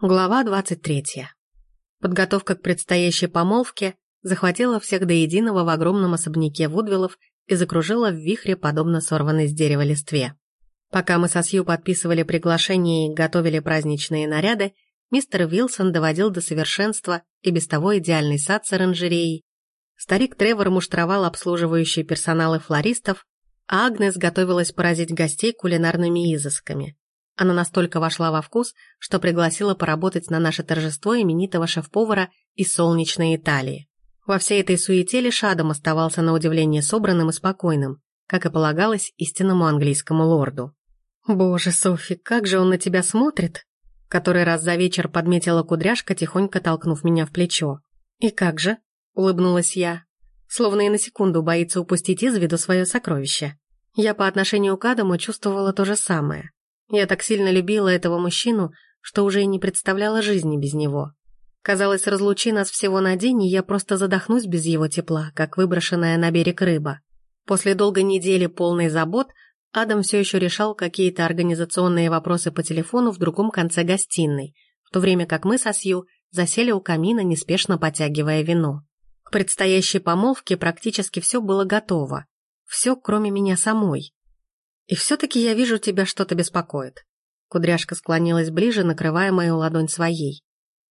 Глава 23. Подготовка к предстоящей помолвке захватила всех до единого в огромном особняке Вудвиллов и закружила в вихре, подобно сорванной с дерева листве. Пока мы со Сью подписывали приглашение и готовили праздничные наряды, мистер Вилсон доводил до совершенства и без того идеальный сад с оранжереей. Старик Тревор муштровал обслуживающие персоналы флористов, а Агнес готовилась поразить гостей кулинарными изысками. Она настолько вошла во вкус, что пригласила поработать на наше торжество именитого шеф-повара из солнечной Италии. Во всей этой суете лишь оставался на удивление собранным и спокойным, как и полагалось истинному английскому лорду. «Боже, Софи, как же он на тебя смотрит!» Который раз за вечер подметила кудряшка, тихонько толкнув меня в плечо. «И как же?» — улыбнулась я. Словно и на секунду боится упустить из виду свое сокровище. Я по отношению к Адаму чувствовала то же самое. Я так сильно любила этого мужчину, что уже и не представляла жизни без него. Казалось, разлучи нас всего на день, и я просто задохнусь без его тепла, как выброшенная на берег рыба. После долгой недели полной забот Адам все еще решал какие-то организационные вопросы по телефону в другом конце гостиной, в то время как мы со Сью засели у камина, неспешно потягивая вино. К предстоящей помолвке практически все было готово. Все, кроме меня самой. «И все-таки я вижу, тебя что-то беспокоит». Кудряшка склонилась ближе, накрывая мою ладонь своей.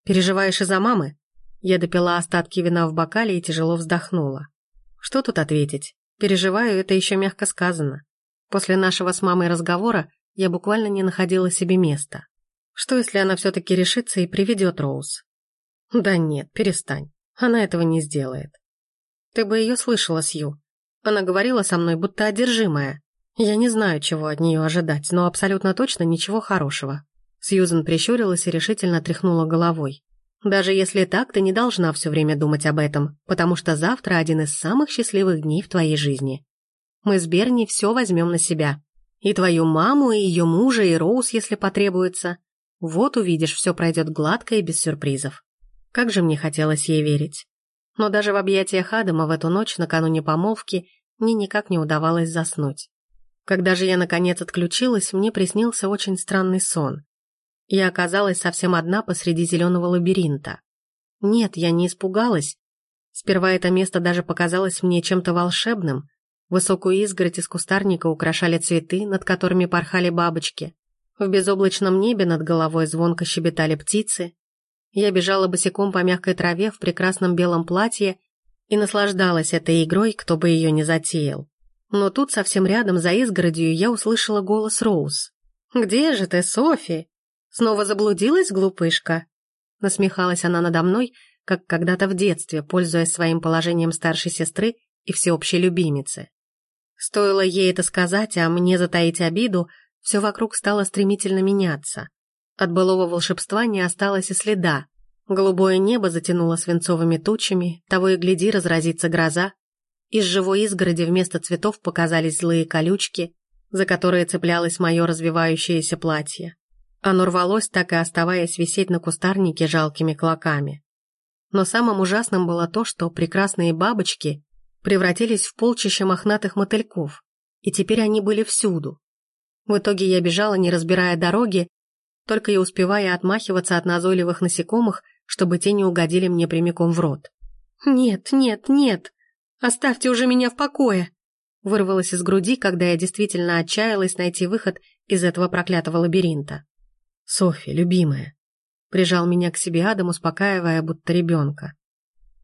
«Переживаешь из-за мамы?» Я допила остатки вина в бокале и тяжело вздохнула. Что тут ответить? Переживаю, это еще мягко сказано. После нашего с мамой разговора я буквально не находила себе места. Что, если она все-таки решится и приведет Роуз? Да нет, перестань. Она этого не сделает. Ты бы ее слышала, Сью. Она говорила со мной, будто одержимая. Я не знаю, чего от нее ожидать, но абсолютно точно ничего хорошего. Сьюзен прищурилась и решительно тряхнула головой. Даже если так, ты не должна все время думать об этом, потому что завтра один из самых счастливых дней в твоей жизни. Мы с Берни все возьмем на себя. И твою маму, и ее мужа, и Роуз, если потребуется. Вот увидишь, все пройдет гладко и без сюрпризов. Как же мне хотелось ей верить. Но даже в объятиях Адама в эту ночь накануне помолвки мне никак не удавалось заснуть. Когда же я наконец отключилась, мне приснился очень странный сон. Я оказалась совсем одна посреди зеленого лабиринта. Нет, я не испугалась. Сперва это место даже показалось мне чем-то волшебным. Высокую изгородь из кустарника украшали цветы, над которыми порхали бабочки. В безоблачном небе над головой звонко щебетали птицы. Я бежала босиком по мягкой траве в прекрасном белом платье и наслаждалась этой игрой, кто бы ее не затеял. Но тут совсем рядом, за изгородью, я услышала голос Роуз. «Где же ты, Софи? Снова заблудилась, глупышка?» Насмехалась она надо мной, как когда-то в детстве, пользуясь своим положением старшей сестры и всеобщей любимицы. Стоило ей это сказать, а мне затаить обиду, все вокруг стало стремительно меняться. От былого волшебства не осталось и следа. Голубое небо затянуло свинцовыми тучами, того и гляди разразится гроза, из живой изгороди вместо цветов показались злые колючки, за которые цеплялось мое развивающееся платье. Оно рвалось, так и оставаясь висеть на кустарнике жалкими клоками. Но самым ужасным было то, что прекрасные бабочки превратились в полчища мохнатых мотыльков, и теперь они были всюду. В итоге я бежала, не разбирая дороги, только и успевая отмахиваться от назойливых насекомых, чтобы те не угодили мне прямиком в рот. «Нет, нет, нет!» Оставьте уже меня в покое!» Вырвалось из груди, когда я действительно отчаялась найти выход из этого проклятого лабиринта. «Софья, любимая!» Прижал меня к себе Адам, успокаивая, будто ребенка.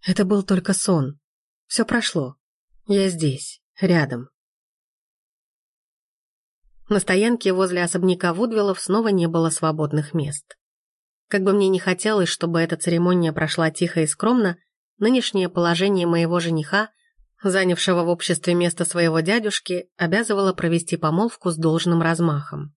«Это был только сон. Все прошло. Я здесь, рядом». На стоянке возле особняка Вудвиллов снова не было свободных мест. Как бы мне не хотелось, чтобы эта церемония прошла тихо и скромно, нынешнее положение моего жениха – занявшего в обществе место своего дядюшки, обязывала провести помолвку с должным размахом.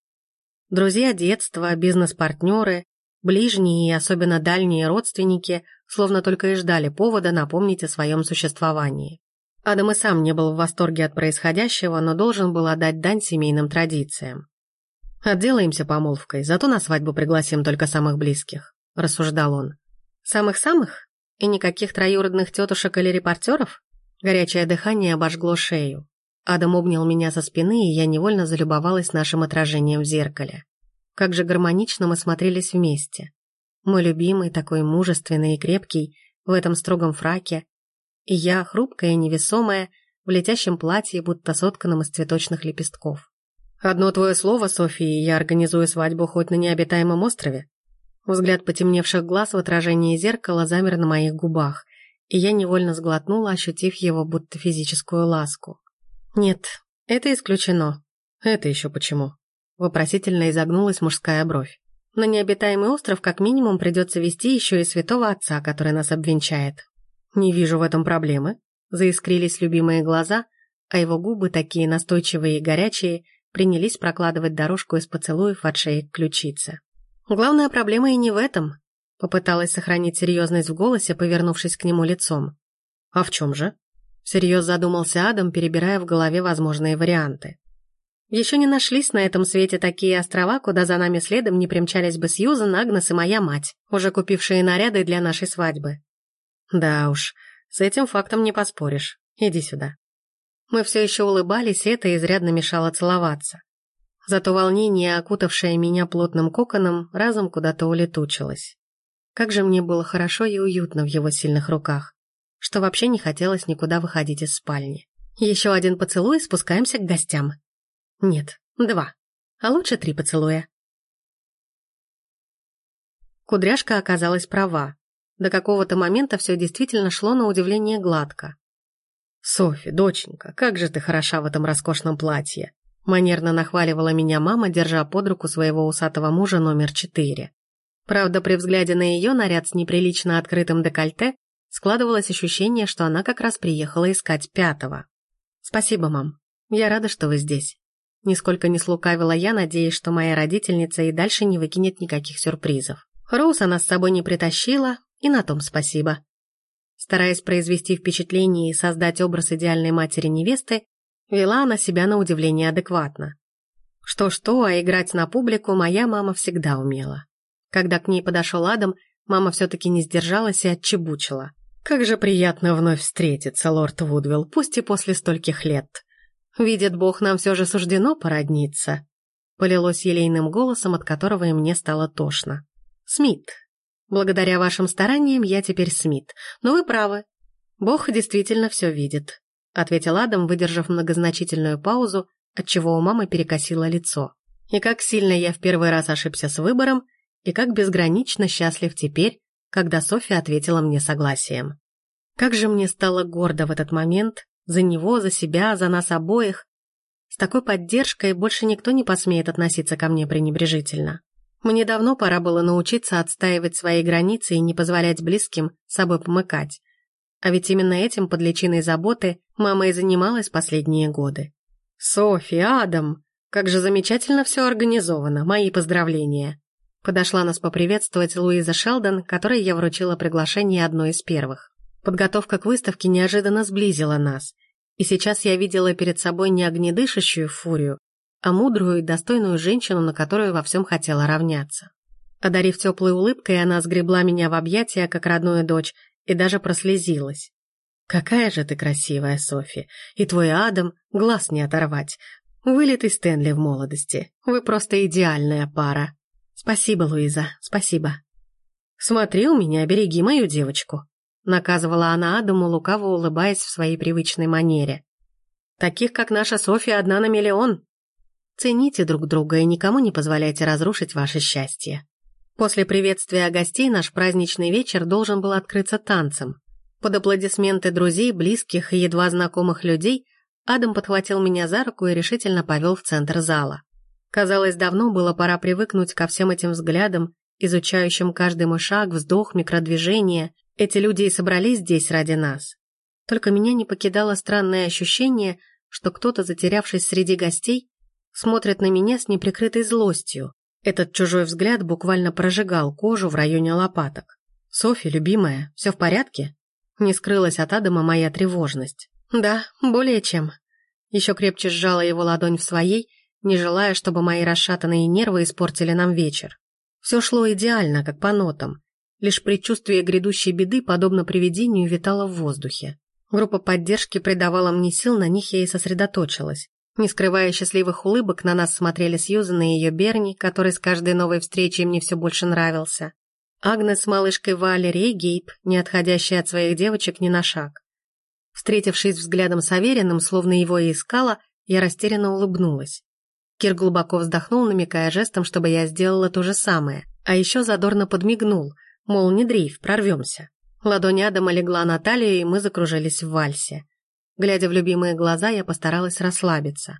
Друзья детства, бизнес-партнеры, ближние и особенно дальние родственники словно только и ждали повода напомнить о своем существовании. Адам и сам не был в восторге от происходящего, но должен был отдать дань семейным традициям. «Отделаемся помолвкой, зато на свадьбу пригласим только самых близких», – рассуждал он. «Самых-самых? И никаких троюродных тетушек или репортеров?» Горячее дыхание обожгло шею. Адам обнял меня со спины, и я невольно залюбовалась нашим отражением в зеркале. Как же гармонично мы смотрелись вместе. Мой любимый, такой мужественный и крепкий, в этом строгом фраке. И я, хрупкая и невесомая, в летящем платье, будто сотканном из цветочных лепестков. «Одно твое слово, София, я организую свадьбу хоть на необитаемом острове». Взгляд потемневших глаз в отражении зеркала замер на моих губах, и я невольно сглотнула, ощутив его будто физическую ласку. «Нет, это исключено». «Это еще почему?» Вопросительно изогнулась мужская бровь. «На необитаемый остров как минимум придется вести еще и святого отца, который нас обвенчает». «Не вижу в этом проблемы», заискрились любимые глаза, а его губы, такие настойчивые и горячие, принялись прокладывать дорожку из поцелуев от шеи к ключице. Главная проблема и не в этом. Попыталась сохранить серьезность в голосе, повернувшись к нему лицом. А в чем же? Всерьез задумался Адам, перебирая в голове возможные варианты. Еще не нашлись на этом свете такие острова, куда за нами следом не примчались бы Сьюзан, Агнес и моя мать, уже купившие наряды для нашей свадьбы. Да уж, с этим фактом не поспоришь. Иди сюда. Мы все еще улыбались, и это изрядно мешало целоваться. Зато волнение, окутавшее меня плотным коконом, разом куда-то улетучилось. Как же мне было хорошо и уютно в его сильных руках, что вообще не хотелось никуда выходить из спальни. Еще один поцелуй, спускаемся к гостям. Нет, два. А лучше три поцелуя. Кудряшка оказалась права. До какого-то момента все действительно шло на удивление гладко. «Софи, доченька, как же ты хороша в этом роскошном платье!» Манерно нахваливала меня мама, держа под руку своего усатого мужа номер четыре. Правда, при взгляде на ее наряд с неприлично открытым декольте складывалось ощущение, что она как раз приехала искать пятого. «Спасибо, мам. Я рада, что вы здесь». Нисколько не слукавила я, надеясь, что моя родительница и дальше не выкинет никаких сюрпризов. Роуз она с собой не притащила, и на том спасибо. Стараясь произвести впечатление и создать образ идеальной матери-невесты, вела она себя на удивление адекватно. Что-что, а играть на публику моя мама всегда умела. Когда к ней подошел Адам, мама все-таки не сдержалась и отчебучила. «Как же приятно вновь встретиться, лорд Вудвилл, пусть и после стольких лет. Видит Бог, нам все же суждено породниться», полилось елейным голосом, от которого и мне стало тошно. «Смит, Благодаря вашим стараниям я теперь Смит. Но вы правы. Бог действительно все видит», — ответил Адам, выдержав многозначительную паузу, отчего у мамы перекосило лицо. «И как сильно я в первый раз ошибся с выбором, и как безгранично счастлив теперь, когда Софья ответила мне согласием. Как же мне стало гордо в этот момент, за него, за себя, за нас обоих. С такой поддержкой больше никто не посмеет относиться ко мне пренебрежительно. Мне давно пора было научиться отстаивать свои границы и не позволять близким собой помыкать. А ведь именно этим под личиной заботы мама и занималась последние годы. «Софи, Адам, как же замечательно все организовано, мои поздравления!» Подошла нас поприветствовать Луиза Шелдон, которой я вручила приглашение одной из первых. Подготовка к выставке неожиданно сблизила нас, и сейчас я видела перед собой не огнедышащую фурию, а мудрую и достойную женщину, на которую во всем хотела равняться. Одарив теплой улыбкой, она сгребла меня в объятия, как родную дочь, и даже прослезилась. «Какая же ты красивая, Софи, и твой Адам глаз не оторвать. Вылитый Стэнли в молодости. Вы просто идеальная пара. Спасибо, Луиза, спасибо. Смотри у меня, береги мою девочку», наказывала она Адаму, лукаво улыбаясь в своей привычной манере. «Таких, как наша София, одна на миллион. Цените друг друга и никому не позволяйте разрушить ваше счастье. После приветствия гостей наш праздничный вечер должен был открыться танцем. Под аплодисменты друзей, близких и едва знакомых людей Адам подхватил меня за руку и решительно повел в центр зала. Казалось, давно было пора привыкнуть ко всем этим взглядам, изучающим каждый мой шаг, вздох, микродвижение. Эти люди и собрались здесь ради нас. Только меня не покидало странное ощущение, что кто-то, затерявшись среди гостей, смотрят на меня с неприкрытой злостью. Этот чужой взгляд буквально прожигал кожу в районе лопаток. «Софья, любимая, все в порядке?» Не скрылась от Адама моя тревожность. «Да, более чем». Еще крепче сжала его ладонь в своей, не желая, чтобы мои расшатанные нервы испортили нам вечер. Все шло идеально, как по нотам. Лишь предчувствие грядущей беды, подобно привидению, витало в воздухе. Группа поддержки придавала мне сил, на них я и сосредоточилась. Не скрывая счастливых улыбок, на нас смотрели Сьюзан и ее Берни, который с каждой новой встречей мне все больше нравился. Агнес с малышкой Валери и Гейб, не отходящие от своих девочек ни на шаг. Встретившись взглядом с Авериным, словно его и искала, я растерянно улыбнулась. Кир глубоко вздохнул, намекая жестом, чтобы я сделала то же самое, а еще задорно подмигнул, мол, не дрейф, прорвемся. Ладонь Адама легла на талию, и мы закружились в вальсе. Глядя в любимые глаза, я постаралась расслабиться.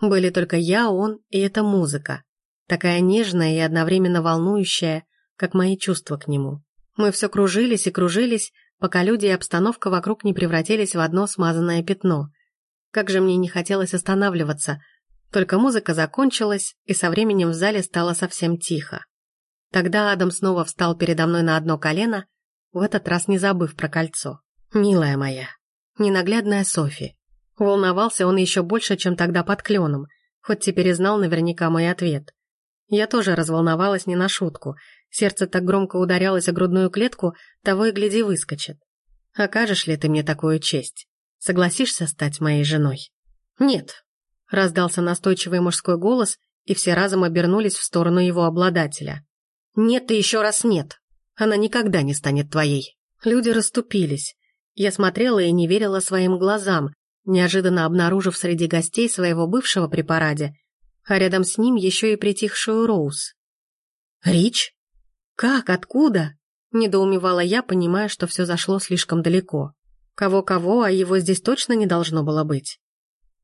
Были только я, он и эта музыка, такая нежная и одновременно волнующая, как мои чувства к нему. Мы все кружились и кружились, пока люди и обстановка вокруг не превратились в одно смазанное пятно. Как же мне не хотелось останавливаться, только музыка закончилась, и со временем в зале стало совсем тихо. Тогда Адам снова встал передо мной на одно колено, в этот раз не забыв про кольцо. «Милая моя, ненаглядная Софи». Волновался он еще больше, чем тогда под кленом, хоть теперь и знал наверняка мой ответ. Я тоже разволновалась не на шутку. Сердце так громко ударялось о грудную клетку, того и гляди выскочит. Окажешь ли ты мне такую честь? Согласишься стать моей женой? Нет. Раздался настойчивый мужской голос, и все разом обернулись в сторону его обладателя. Нет и еще раз нет. Она никогда не станет твоей. Люди расступились. Я смотрела и не верила своим глазам, неожиданно обнаружив среди гостей своего бывшего при параде а рядом с ним еще и притихшую Роуз. «Рич? Как? Откуда?» – недоумевала я, понимая, что все зашло слишком далеко. Кого-кого, а его здесь точно не должно было быть.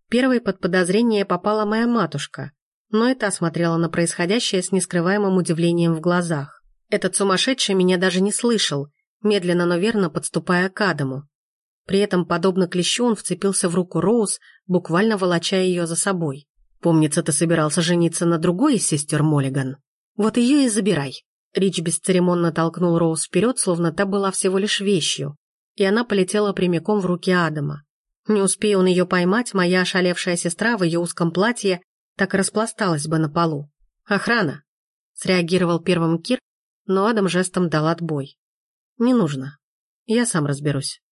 Первой под подозрение попала моя матушка, но это осмотрела на происходящее с нескрываемым удивлением в глазах. Этот сумасшедший меня даже не слышал, медленно, но верно подступая к Адаму. При этом, подобно клещу, он вцепился в руку Роуз, буквально волоча ее за собой. Помнится, ты собирался жениться на другой из сестер Моллиган. Вот ее и забирай. Рич бесцеремонно толкнул Роуз вперед, словно та была всего лишь вещью, и она полетела прямиком в руки Адама. Не успея он ее поймать, моя ошалевшая сестра в ее узком платье так и распласталась бы на полу. «Охрана!» – среагировал первым Кир, но Адам жестом дал отбой. «Не нужно. Я сам разберусь».